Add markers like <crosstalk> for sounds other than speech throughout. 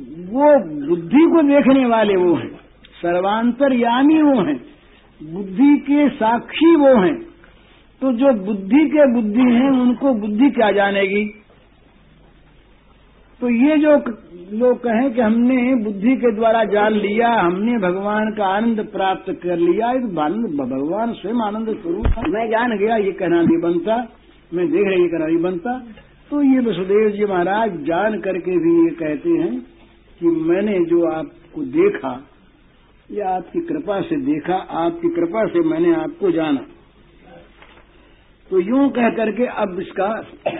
वो बुद्धि को देखने वाले वो हैं। सर्वांतरयामी वो हैं। बुद्धि के साक्षी वो हैं। तो जो बुद्धि के बुद्धि हैं, उनको बुद्धि क्या जानेगी? तो ये जो लोग कहें कि हमने बुद्धि के द्वारा जान लिया, हमने भगवान का आनंद प्राप्त कर लिया भगवान स्वयं आनंद स्वरूप मैं जान गया, ये कहना नहीं बनता। मैं देख रही कहना नहीं बनता। तो ये वसुदेव जी महाराज जान करके भी ये कहते हैं कि मैंने जो आपको देखा, या आपकी कृपा से देखा, आपकी कृपा से मैंने आपको जाना। तो यूँ कह करके अब इसका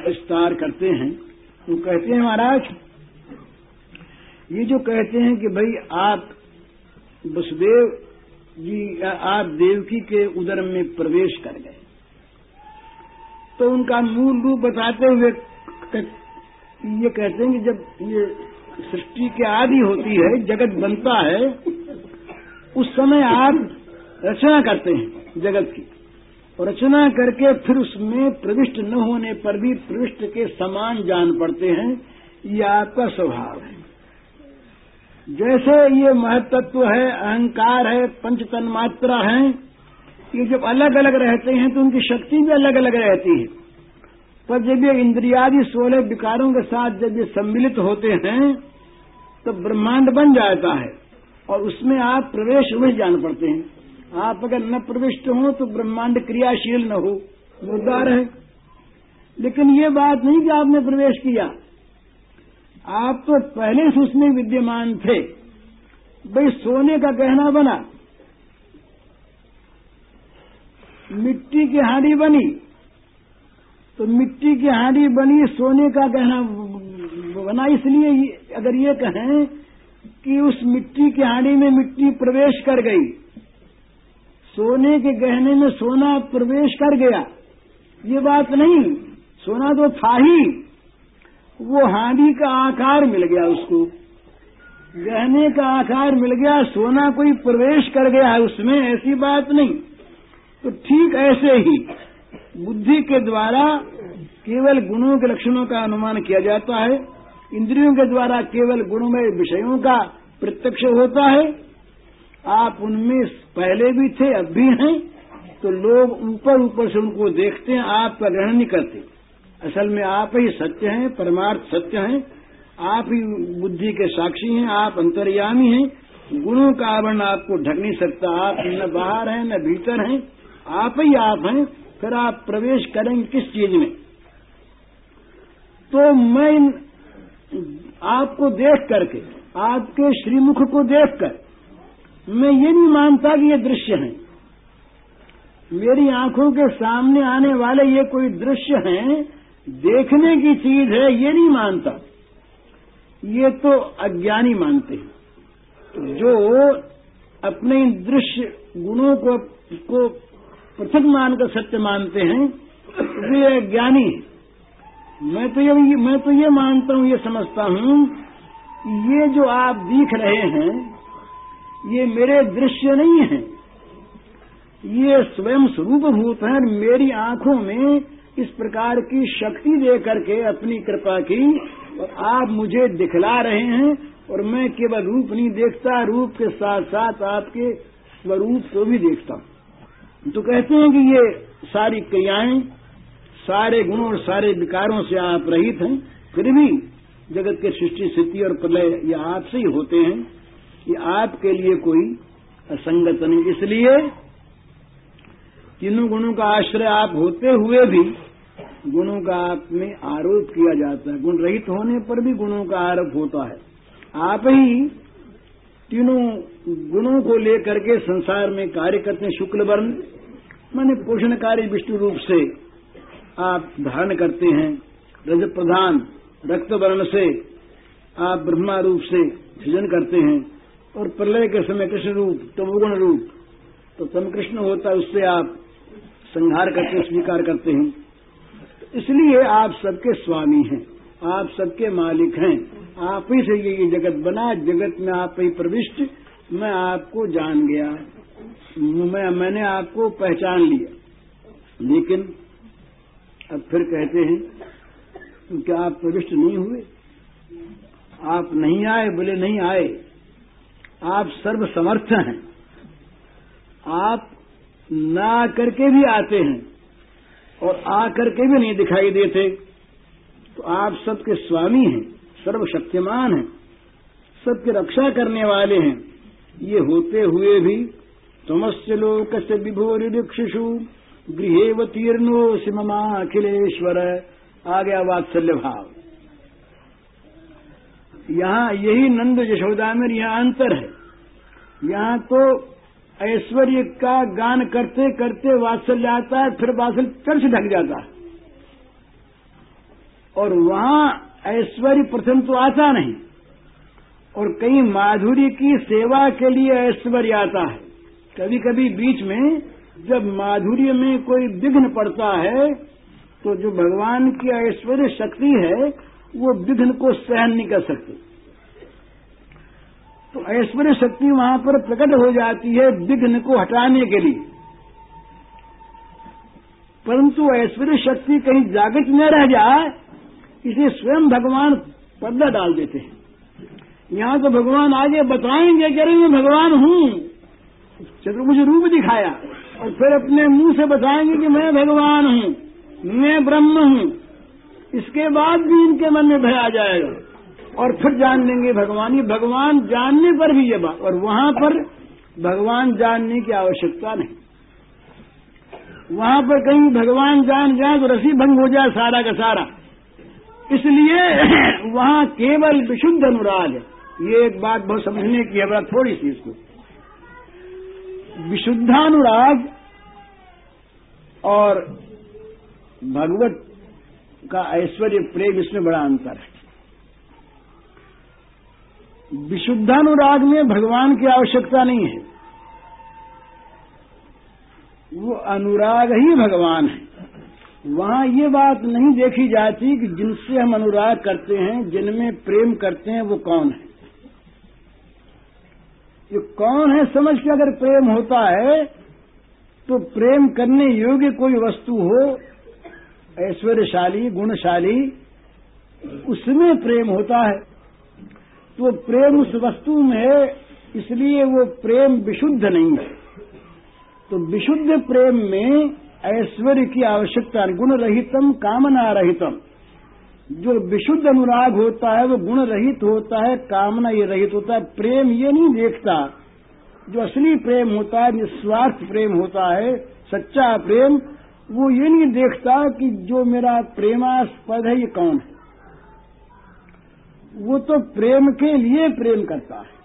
विस्तार करते हैं। तो कहते हैं महाराज, ये जो कहते हैं कि भाई आप वसुदेव जी, आप देवकी के उदर में प्रवेश कर गए। तो उनका मूल रूप बताते हुए ये कहते हैं कि जब ये सृष्टि के आदि होती है, जगत बनता है, उस समय आप रचना करते हैं जगत की। और रचना करके फिर उसमें प्रविष्ट न होने पर भी प्रविष्ट के समान जान पड़ते हैं, ये आपका स्वभाव है। जैसे ये महत्त्व है, अहंकार है पंच तन्मात्रा है, ये जब अलग अलग रहते हैं तो उनकी शक्ति भी अलग अलग रहती है। पर जब ये इंद्रियादि सोलह विकारों के साथ जब ये सम्मिलित होते हैं तो ब्रह्मांड बन जाता है और उसमें आप प्रवेश हुए जान पड़ते हैं। आप अगर न प्रविष्ट हो तो ब्रह्मांड क्रियाशील न हो। मुर्दार है। लेकिन ये बात नहीं कि आपने प्रवेश किया। आप तो पहले से उसमें विद्यमान थे। भाई, सोने का गहना बना। मिट्टी की हांडी बनी। तो मिट्टी की हांडी बनी, सोने का गहना बना, इसलिए अगर ये कहें कि उस मिट्टी की हांडी में मिट्टी प्रवेश कर गई, सोने के गहने में सोना प्रवेश कर गया, ये बात नहीं, सोना तो था ही। वो हांडी का आकार मिल गया उसको। गहने का आकार मिल गया, सोना कोई प्रवेश कर गया है उसमें, ऐसी बात नहीं। तो ठीक ऐसे ही बुद्धि के द्वारा केवल गुणों के लक्षणों का अनुमान किया जाता है, इंद्रियों के द्वारा केवल गुणमय विषयों का प्रत्यक्ष होता है। आप उनमें पहले भी थे, अब भी हैं तो लोग ऊपर ऊपर से उनको देखते हैं आपका ग्रहण नहीं करते। असल में आप ही सत्य हैं, परमार्थ सत्य हैं, आप ही बुद्धि के साक्षी हैं, आप अंतर्यामी हैं। गुणों का आवरण आपको ढक नहीं सकता, आप न बाहर हैं, न भीतर हैं, आप ही आप हैं। फिर आप प्रवेश करेंगे किस चीज़ में? तो मैं आपको देख करके आपके श्रीमुख को देखकर मैं ये नहीं मानता कि ये दृश्य हैं। मेरी आँखों के सामने आने वाले ये कोई दृश्य हैं देखने की चीज़ है ये नहीं मानता। ये तो अज्ञानी मानते हैं। जो अपने दृश्य गुणों को, को पृथक मानकर सत्य मानते हैं, वे अज्ञानी है। मैं तो ये मैं तो ये मानता हूँ, ये समझता हूँ ये जो आप दिख रहे हैं, ये मेरे दृश्य नहीं है। ये स्वयं स्वरूप भूत है मेरी आँखों में इस प्रकार की शक्ति दे करके अपनी कृपा की, और आप मुझे दिखला रहे हैं, और मैं केवल रूप नहीं देखता, रूप के साथ साथ आपके स्वरूप को भी देखता हूँ। तो कहते हैं कि ये सारी क्रियाएँ, सारे गुणों और सारे विकारों से आप रहित हैं, फिर भी जगत के सृष्टि, स्थिति और प्रलय ये आपसे ही होते हैं, ये आपके लिए कोई असंगत नहीं। इसलिए तीनों गुणों का आश्रय आप होते हुए भी गुणों का आप में आरोप किया जाता है। गुण रहित होने पर भी गुणों का आरोप होता है। आप ही तीनों गुणों को लेकर के संसार में कार्य करते हैं, शुक्ल वर्ण। मैंने पोषणकारी विष्णु रूप से आप धारण करते हैं रज प्रधान रक्त वर्ण से आप ब्रह्मा रूप से सृजन करते हैं और प्रलय के समय कृष्ण रूप तमोगुण रूप तो तम कृष्ण होता है, उससे आप संहार करके स्वीकार करते हैं। तो इसलिए आप सबके स्वामी हैं, आप सबके मालिक हैं। आप ही से ये जगत बना, जगत में आप ही प्रविष्ट, मैं आपको जान गया। मैं, मैंने आपको पहचान लिया। लेकिन अब फिर कहते हैं तो क्या आप प्रविष्ट नहीं हुए? आप नहीं आए, बोले नहीं आए। आप सर्व समर्थ हैं। आप ना करके भी आते हैं और आ करके भी नहीं दिखाई देते। तो आप सबके स्वामी हैं, सर्वशक्तिमान हैं, सबकी रक्षा करने वाले हैं। ये होते हुए भी तुमस्य लोक से विभोरिक्षिषु गृहेवतीर्णो सिममाखिलेश्वर आ गया वात्सल्य भाव यहाँ यही नंद यशोदा में यहाँ अंतर है। यहाँ तो ऐश्वर्य का गान करते करते वात्सल्य आता है, फिर वात्सल्य चर्च ढक जाता है। और वहाँ ऐश्वर्य प्रथम तो आता नहीं। और कहीं माधुरी की सेवा के लिए ऐश्वर्य आता है। कभी कभी बीच में जब माधुर्य में कोई विघ्न पड़ता है तो जो भगवान की ऐश्वर्य शक्ति है, वो विघ्न को सहन नहीं कर सकती। तो ऐश्वर्य शक्ति वहाँ पर प्रकट हो जाती है विघ्न को हटाने के लिए। परंतु ऐश्वर्य शक्ति कहीं जागृत न रह जाए, इसे स्वयं भगवान पर्दा डाल देते हैं। यहाँ तो भगवान आगे बताएँगे कि अरे मैं भगवान हूँ। चतुर्भुज रूप दिखाया और फिर अपने मुँह से बताएँगे कि मैं भगवान हूँ, मैं ब्रह्म हूँ। इसके बाद भी इनके मन में भय आ जाएगा। और फिर जान लेंगे भगवान, ये भगवान जानने पर भी ये बात, और वहाँ पर भगवान जानने की आवश्यकता नहीं। वहाँ पर कहीं भगवान जान जाए तो रसी भंग हो जाए सारा का सारा। इसलिए <clears throat> वहाँ केवल विशुद्ध अनुराग है। ये एक बात बहुत समझने की है, बड़ा थोड़ी सी इसको। विशुद्धानुराग और भगवत का ऐश्वर्य प्रेम इसमें बड़ा अंतर है। विशुद्धानुराग में भगवान की आवश्यकता नहीं है। वो अनुराग ही भगवान है। वहाँ ये बात नहीं देखी जाती कि जिनसे हम अनुराग करते हैं, जिनमें प्रेम करते हैं, वो कौन है? ये कौन है समझ के अगर प्रेम होता है तो प्रेम करने योग्य कोई वस्तु हो, ऐश्वर्यशाली, गुणशाली, उसमें प्रेम होता है। तो प्रेम उस वस्तु में है, इसलिए वो प्रेम विशुद्ध नहीं है। तो विशुद्ध प्रेम में ऐश्वर्य की आवश्यकता गुण रहितम कामना रहितम। जो विशुद्ध अनुराग होता है, वो गुण रहित होता है, कामना ये रहित होता है, प्रेम ये नहीं देखता। जो असली प्रेम होता है, निस्वार्थ प्रेम होता है, सच्चा प्रेम, वो ये नहीं देखता कि जो मेरा प्रेमास्पद है, ये कौन है। वो तो प्रेम के लिए प्रेम करता है।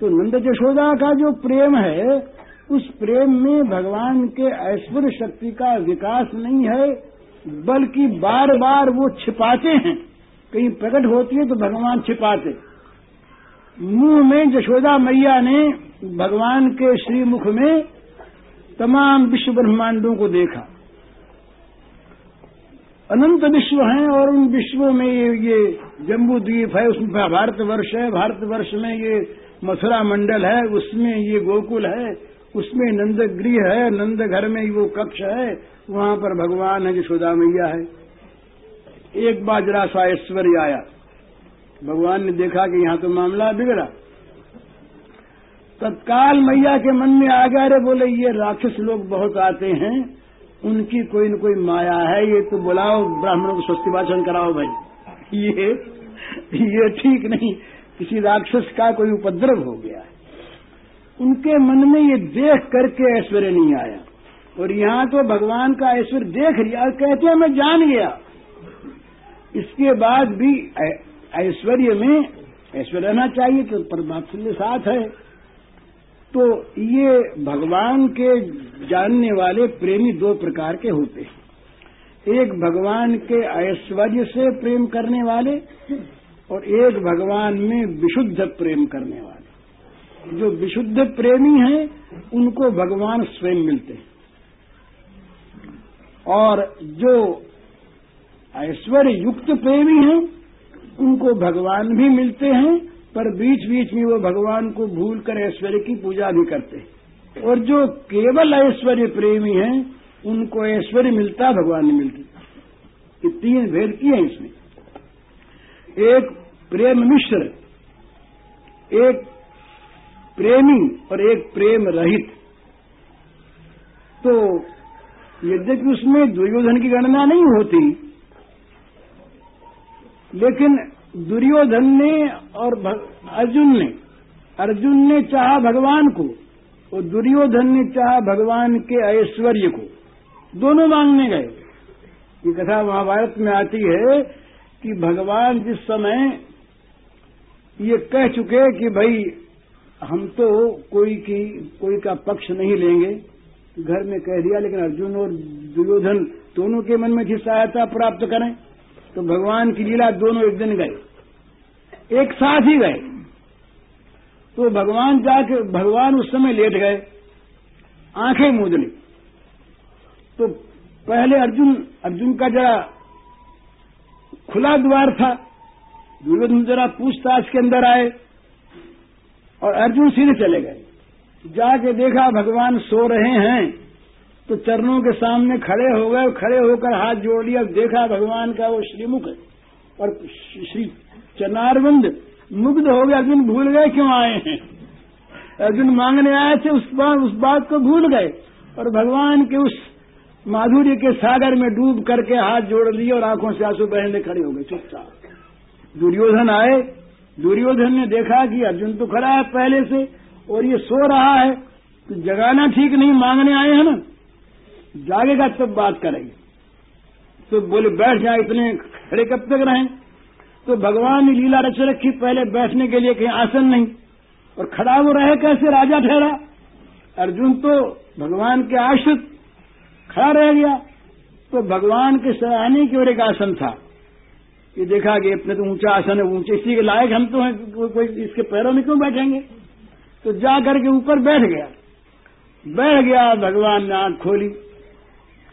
तो नंद यशोदा का जो प्रेम है, उस प्रेम में भगवान के ऐश्वर्य शक्ति का विकास नहीं है बल्कि बार बार वो छिपाते हैं। कहीं प्रकट होती है तो भगवान छिपाते। मुँह में जशोदा मैया ने भगवान के श्रीमुख में तमाम विश्व ब्रह्मांडों को देखा। अनंत विश्व हैं और उन विश्वों में ये ये जम्बू द्वीप है, उसमें भारतवर्ष है, भारतवर्ष में ये मथुरा मंडल है, उसमें ये गोकुल है उसमें नंद गृह है, नंद घर में वो कक्ष है, वहाँ पर भगवान है यशोदा मैया है। एक बार जरा सा ऐश्वर्य आया। भगवान ने देखा कि यहाँ तो मामला बिगड़ा। तत्काल मैया के मन में आ गया रे बोले, ये राक्षस लोग बहुत आते हैं, उनकी कोई न कोई माया है, ये तो बुलाओ, ब्राह्मणों को स्वस्ति भाषण कराओ भाई। ये ये ठीक नहीं, किसी राक्षस का कोई उपद्रव हो गया है। उनके मन में ये देख करके ऐश्वर्य नहीं आया। और यहाँ तो भगवान का ऐश्वर्य देख लिया और कहते हैं, मैं जान गया। इसके बाद भी ऐश्वर्य में ऐश्वर्य रहना चाहिए तो परमात्मा साथ है। तो ये भगवान के जानने वाले प्रेमी दो प्रकार के होते हैं। एक भगवान के ऐश्वर्य से प्रेम करने वाले और एक भगवान में विशुद्ध प्रेम करने वाले। जो विशुद्ध प्रेमी हैं, उनको भगवान स्वयं मिलते हैं। और जो ऐश्वर्य युक्त प्रेमी हैं, उनको भगवान भी मिलते हैं, पर बीच बीच में वो भगवान को भूलकर ऐश्वर्य की पूजा भी करते हैं। और जो केवल ऐश्वर्य प्रेमी हैं, उनको ऐश्वर्य मिलता भगवान नहीं मिलती। ये तीन भेद किए हैं इसमें। एक प्रेम मिश्र, एक प्रेमी और एक प्रेम रहित। तो यद्यपि उसमें दुर्योधन की गणना नहीं होती, लेकिन दुर्योधन ने और अर्जुन ने अर्जुन ने चाहा भगवान को और दुर्योधन ने चाहा भगवान के ऐश्वर्य को। दोनों मांगने गए। ये कथा महाभारत में आती है कि भगवान जिस समय ये कह चुके कि भाई हम तो कोई की, कोई का पक्ष नहीं लेंगे। घर में कह दिया, लेकिन अर्जुन और दुर्योधन दोनों के मन में थी सहायता प्राप्त करें तो भगवान की लीला दोनों एक दिन गए। एक साथ ही गए। तो भगवान जाके, भगवान उस समय लेट गए। आँखें मूद ली। तो पहले अर्जुन अर्जुन का जरा खुला द्वार था। दुर्योधन जरा पूछताछ के अंदर आए। और अर्जुन सीधे चले गए। जाके देखा भगवान सो रहे हैं तो चरणों के सामने खड़े हो गए खड़े होकर हाथ जोड़ लिया। देखा भगवान का वो श्रीमुख और श्री चनारबंद मुग्ध हो गए। अर्जुन भूल गए क्यों आए हैं? अर्जुन मांगने आए थे, उस बात उस बात को भूल गए और भगवान के उस माधुर्य के सागर में डूब करके हाथ जोड़ लिए और आँखों से आँसू बहने खड़े हो गए। चुपचाप दुर्योधन आए दुर्योधन ने देखा कि अर्जुन तो खड़ा है पहले से, और ये सो रहा है तो जगाना ठीक नहीं, मांगने आए हैं ना? जागेगा तब बात करेंगे। तो बोले, बैठ जाए इतने खड़े कब तक रहे? तो भगवान ने लीला रच रखी, पहले बैठने के लिए कहीं आसन नहीं। और खड़ा वो रहे कैसे, राजा ठहरा? अर्जुन तो भगवान के आश्रित, खड़ा रह गया। तो भगवान के सराहने की ओर एक आसन था। ये देखा कि अपने तो ऊँचा आसन है, ऊँचे, इसी के लायक हम तो हैं, कोई इसके पैरों में क्यों बैठेंगे? तो जा करके ऊपर बैठ गया। बैठ गया, भगवान ने आँख खोली।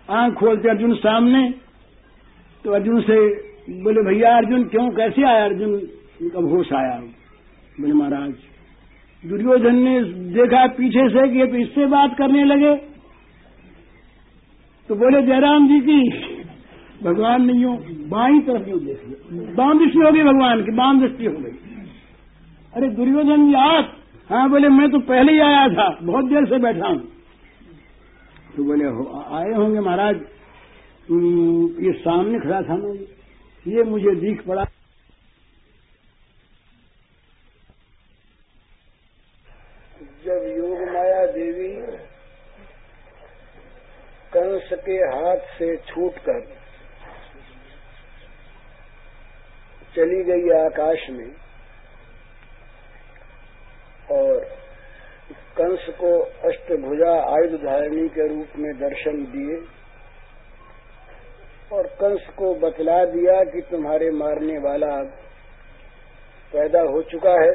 आँख खोलते अर्जुन सामने तो अर्जुन से बोले, भैया अर्जुन, क्यों, कैसे आया अर्जुन? कब होश आया? बोले, महाराज, दुर्योधन ने देखा पीछे से कि तो इससे बात करने लगे। तो बोले, जयराम जी की भगवान नहीं यूँ बाई तरफ़ यूँ देख लिया बाम दृष्टि हो गई भगवान की बाम दृष्टि हो गई। अरे दुर्योधन आप हाँ बोले मैं तो पहले ही आया था बहुत देर से बैठा हूँ। तो बोले हो, आए होंगे महाराज। ये सामने खड़ा था ना ये मुझे दिख पड़ा। जब योग माया देवी कंस के हाथ से छूटकर चली गई आकाश में और कंस को अष्टभुजा आयुध धारणी के रूप में दर्शन दिए और कंस को बतला दिया कि तुम्हारे मारने वाला पैदा हो चुका है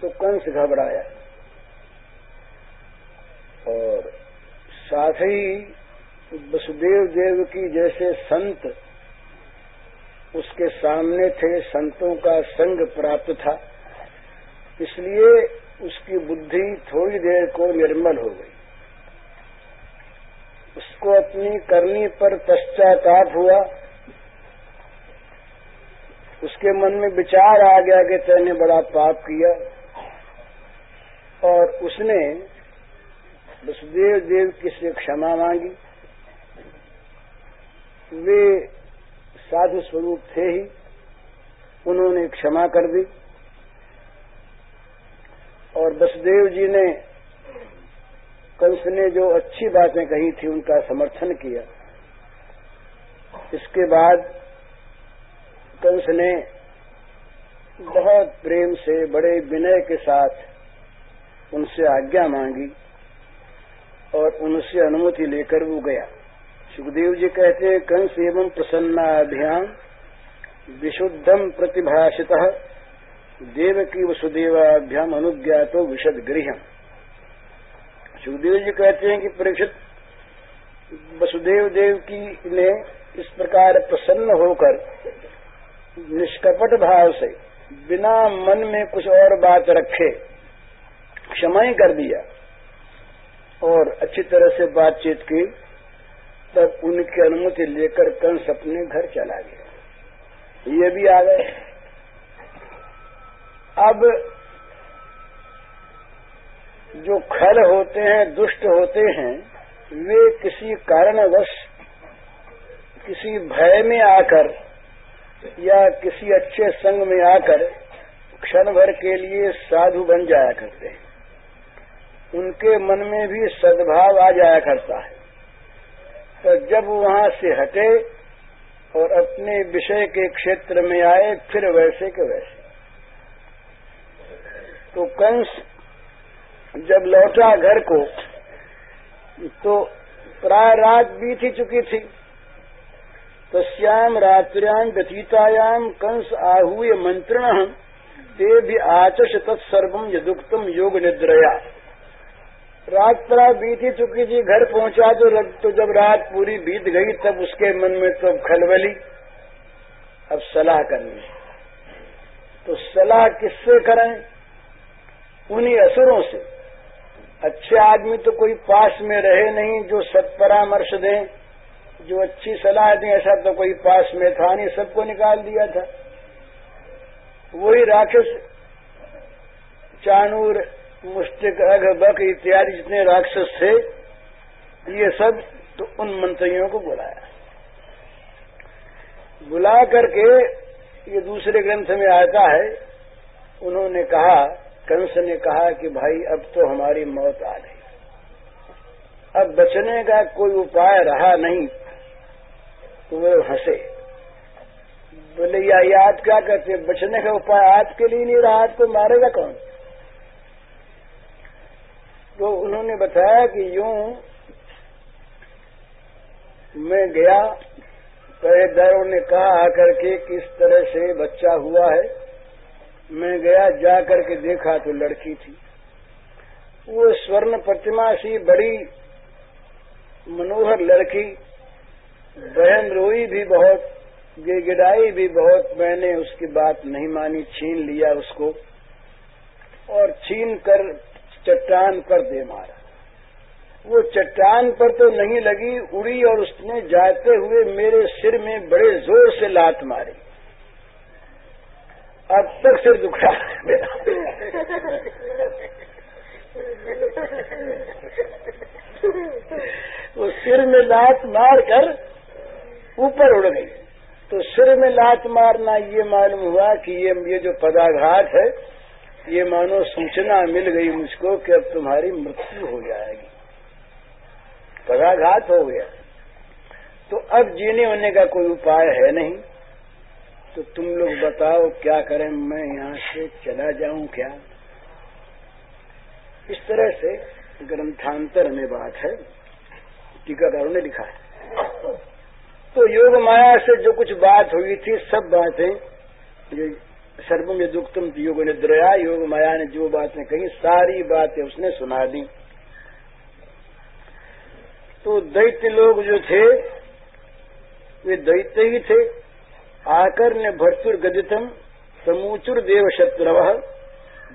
तो कंस घबराया। और साथ ही वसुदेव देव की जैसे संत उसके सामने थे, संतों का संग प्राप्त था। इसलिए उसकी बुद्धि थोड़ी देर को निर्मल हो गई। उसको अपनी करनी पर पश्चाताप हुआ। उसके मन में विचार आ गया कि तैने बड़ा पाप किया। और उसने वसुदेव देव की से क्षमा मांगी। वे साधु स्वरूप थे ही, उन्होंने क्षमा कर दी। और वसुदेव जी ने कंस ने जो अच्छी बातें कही थी, उनका समर्थन किया। इसके बाद कंस ने बहुत प्रेम से, बड़े विनय के साथ उनसे आज्ञा मांगी और उनसे अनुमति लेकर वो गया। सुखदेव जी कहते हैं कंस एवं प्रसन्नाभ्याम विशुद्धम प्रतिभाषित देव की वसुदेवाभ्याम अनुज्ञातो विशद गृह सुखदेव जी कहते हैं कि परीक्षित वसुदेव देव की ने इस प्रकार प्रसन्न होकर, निष्कपट भाव से, बिना मन में कुछ और बात रखे, क्षमा कर दिया और अच्छी तरह से बातचीत की। तब उनकी अनुमति लेकर कंस अपने घर चला गया। ये भी आ गए। अब जो खल होते हैं, दुष्ट होते हैं, वे किसी कारणवश, किसी भय में आकर या किसी अच्छे संग में आकर क्षण भर के लिए साधु बन जाया करते हैं। उनके मन में भी सद्भाव आ जाया करता है। तो जब वहाँ से हटे और अपने विषय के क्षेत्र में आए, फिर वैसे के वैसे। तो कंस जब लौटा घर को तो प्राय रात बीत ही चुकी थी। तस्याम श्याम रात्र्याम व्यतीतायाम कंस आहूय मंत्रण, ते भी आचश तत्सर्वम यदुक्तम योग निद्रया। रात प्राय बीत ही चुकी थी, घर पहुँचा तो लग तो जब रात पूरी बीत गई, तब उसके मन में तो खलबली। अब सलाह करनी तो सलाह किससे करें? उन्हीं असुरों से। अच्छे आदमी तो कोई पास में रहे नहीं, जो सत्परामर्श दें, जो अच्छी सलाह दें, ऐसा तो कोई पास में था नहीं, सबको निकाल दिया था। वही राक्षस चानूर मुस्टिक अघ बक इत्यादि जितने राक्षस थे, ये सब तो उन मंत्रियों को बुलाया। बुला करके ये दूसरे ग्रंथ में आता है, उन्होंने कहा, कंस ने कहा कि भाई, अब तो हमारी मौत आ गई। अब बचने का कोई उपाय रहा नहीं तो वे हंसे। बोले, या, याद क्या करते? बचने का उपाय आज के लिए नहीं रहा तो मारेगा कौन? तो उन्होंने बताया कि यूँ मैं गया, पहरेदारों ने कहा आकर के किस तरह से बच्चा हुआ है। मैं गया जा करके देखा तो लड़की थी। वो स्वर्ण प्रतिमा सी बड़ी मनोहर लड़की, बहन रोई भी बहुत, गिड़गिड़ाई भी बहुत, मैंने उसकी बात नहीं मानी, छीन लिया उसको। और छीन कर चट्टान पर दे मारा। वो चट्टान पर तो नहीं लगी, उड़ी और उसने जाते हुए मेरे सिर में बड़े ज़ोर से लात मारी। अब तक सिर दुखा वो सिर में लात मार कर ऊपर उड़ गई। तो सिर में लात मारना ये मालूम हुआ कि ये ये जो पदाघात है ये मानो सूचना मिल गई मुझको कि अब तुम्हारी मृत्यु हो जाएगी। पदाघात हो गया। तो अब जीने होने का कोई उपाय है नहीं। तो तुम लोग बताओ क्या करें, मैं यहाँ से चला जाऊँ क्या? इस तरह से ग्रंथांतर में बात है। टीकाकारों ने लिखा है। तो योग माया से जो कुछ बात हुई थी, सब बातें सर्वम यदुक्तम योग निद्रया योग माया ने जो बातें कही सारी बातें उसने सुना दी। तो दैत्य लोग जो थे, वे दैत्य ही थे। आकर ने भर्तुर गदितम, समूचुर देव शत्रव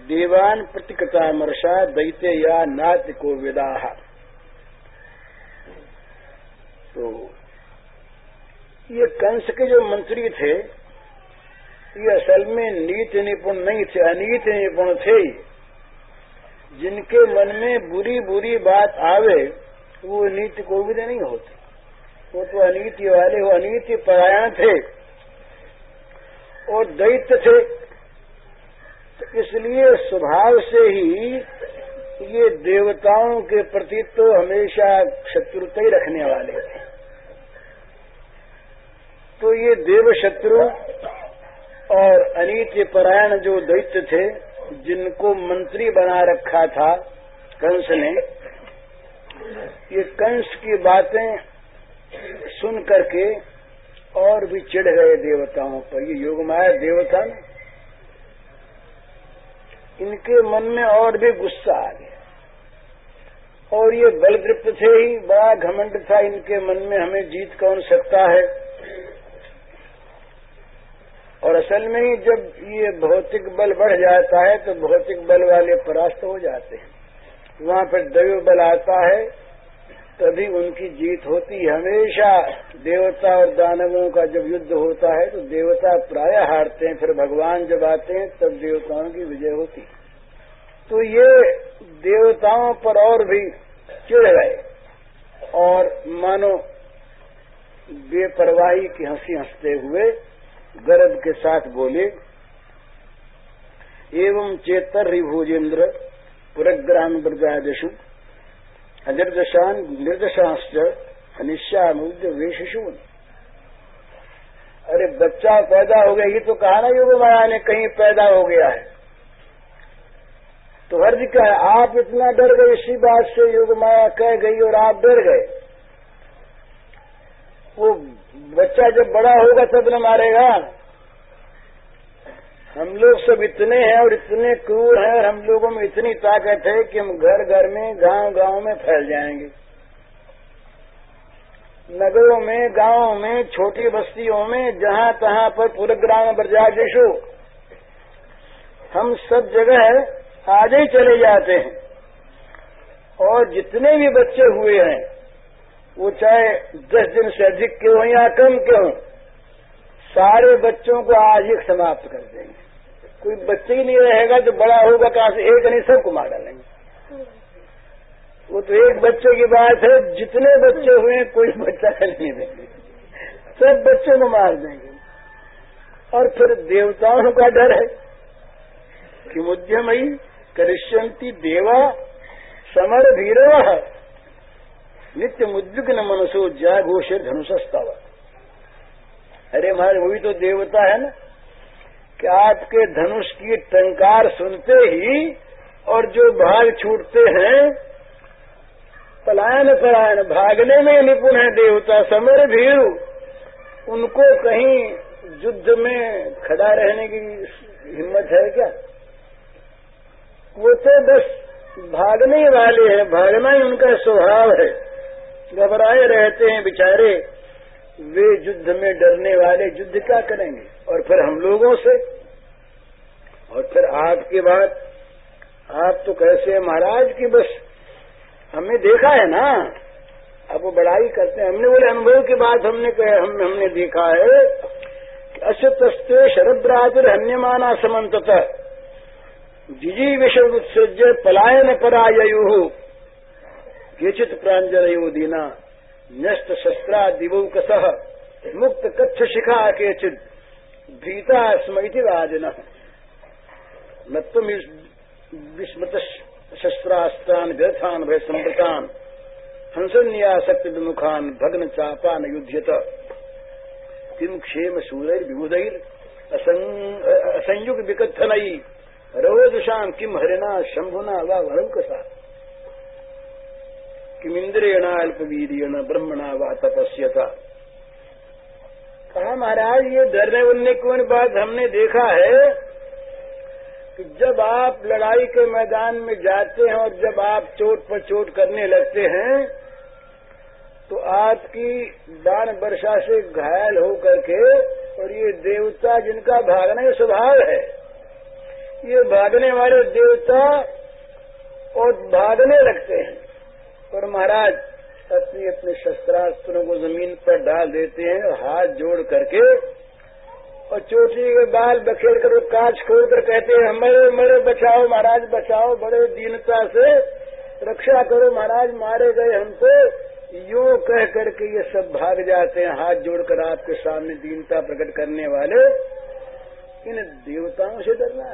देवान प्रतिकता मर्षा, दैत्य या नात्य को विदा तो ये कंस के जो मंत्री थे ये असल में नीति निपुण नहीं थे, अनीति निपुण थे। जिनके मन में बुरी बुरी बात आवे, वो नीति कोविद नहीं होते। वो तो अनीति वाले, वो अनीति परायण थे और दैत्य थे। तो इसलिए स्वभाव से ही ये देवताओं के प्रति तो हमेशा शत्रुता ही रखने वाले थे। तो ये देव शत्रु और अनित्य परायण जो दैत्य थे, जिनको मंत्री बना रखा था कंस ने, ये कंस की बातें सुन करके और भी चिढ़ गए देवताओं पर। ये योगमाया देवता ने। इनके मन में और भी गुस्सा आ गया। और ये बलदृप्त थे ही, बड़ा घमंड था इनके मन में, हमें जीत कौन सकता है? और असल में ही जब ये भौतिक बल बढ़ जाता है तो भौतिक बल वाले परास्त हो जाते हैं। वहाँ पर दैव बल आता है, तभी उनकी जीत होती है। हमेशा देवता और दानवों का जब युद्ध होता है तो देवता प्राय हारते हैं। फिर भगवान जब आते हैं, तब देवताओं की विजय होती तो ये देवताओं पर और भी चिड़ गए। और मानो बेपरवाही की हँसी हँसते हुए गर्भ के साथ बोले, एवं चेतर भोजेन्द्र पुरग्राम ब्रजादशु अनिर्दशान निर्दशांश अनिश्यामुद्य वेशून अरे बच्चा पैदा हो गया, ये तो कहा ना योग माया ने, कहीं पैदा हो गया है। तो हर्ज क्या है, आप इतना डर गए, इसी बात से योग माया कह गई और आप डर गए। वो बच्चा जब बड़ा होगा तब न मारेगा। हम लोग सब इतने हैं और इतने क्रूर हैं और हम लोगों में इतनी ताकत है कि हम घर घर में गाँव गाँव में फैल जाएँगे। नगरों में, गाँवों में, छोटी बस्तियों में, जहाँ तहां पर पूरे ग्राम ब्रजादेशो, हम सब जगह आज ही चले जाते हैं। और जितने भी बच्चे हुए हैं वो चाहे दस दिन से अधिक के हों या कम के हों, सारे बच्चों को आज ही समाप्त कर देंगे। कोई बच्चे ही नहीं रहेगा तो बड़ा होगा कहाँ से एक नहीं, सबको मार डालेंगे। वो तो एक बच्चे की बात है, जितने बच्चे हुए कोई बच्चा नहीं देंगे सब बच्चों को मार देंगे। और फिर देवताओं का डर है कि मुद्यमयी करिष्यंती देवा समर भीरव नित्य मुद्विग्न मनुष्य जाघोष धनुषस्तावा अरे महाराज वो भी तो देवता है ना, कि आपके धनुष की टंकार सुनते ही और जो भाग छूटते हैं, पलायन पलायन, भागने में निपुण है देवता, समर भीड़ उनको कहीं युद्ध में खड़ा रहने की हिम्मत है क्या? वो तो बस भागने वाले हैं, भागना ही उनका स्वभाव है। घबराए रहते हैं बेचारे। वे युद्ध में डरने वाले युद्ध क्या करेंगे? और फिर हम लोगों से? और फिर आपके बाद? आप तो कैसे हैं महाराज की बस? हमने देखा है ना? अब वो बड़ाई करते हैं। हमने बोले अनुभव की बात हमने हम, हमने देखा है कि अशतस्ते शरद्रातिर हन्यमाना समन्तत। जिजी विषय उत्सृज्य पलायन परायु केचित प्रांजलयो दीना। न्यस्त शस्त्रा दिवौकस मुक्त कच्छ शिखा केचिद। भीता स्मृति राजन। नत्व विस्मृत शस्त्रास्त्रान भय संप्रतान हंसन्यासक्त विमुखान भग्न चापान युध्यत। किम क्षेम सूरैर विबुधैर असंयुग विकथनई रवोदुषाम किम हरिना शंभुना वा वरंकसा किमिंद्रेण अल्पवीरियण ब्रह्मणा व तपस्यता कहा, महाराज, ये डरने उनने कौन बात हमने देखा है कि जब आप लड़ाई के मैदान में जाते हैं और जब आप चोट पर चोट करने लगते हैं तो आपकी दान वर्षा से घायल हो करके और ये देवता जिनका भागने का स्वभाव है। ये भागने वाले देवता और भागने लगते हैं। और महाराज, अपने अपने शस्त्रास्त्रों को ज़मीन पर डाल देते हैं और हाथ जोड़ करके, और चोटी के बाल बखेर कर कांच खोल कर कहते हैं, मरे मरे, बचाओ महाराज, बचाओ, बड़े दीनता से रक्षा करो महाराज, मारे गए हम यो कह करके ये सब भाग जाते हैं, हाथ जोड़कर आपके सामने दीनता प्रकट करने वाले। इन देवताओं से डरना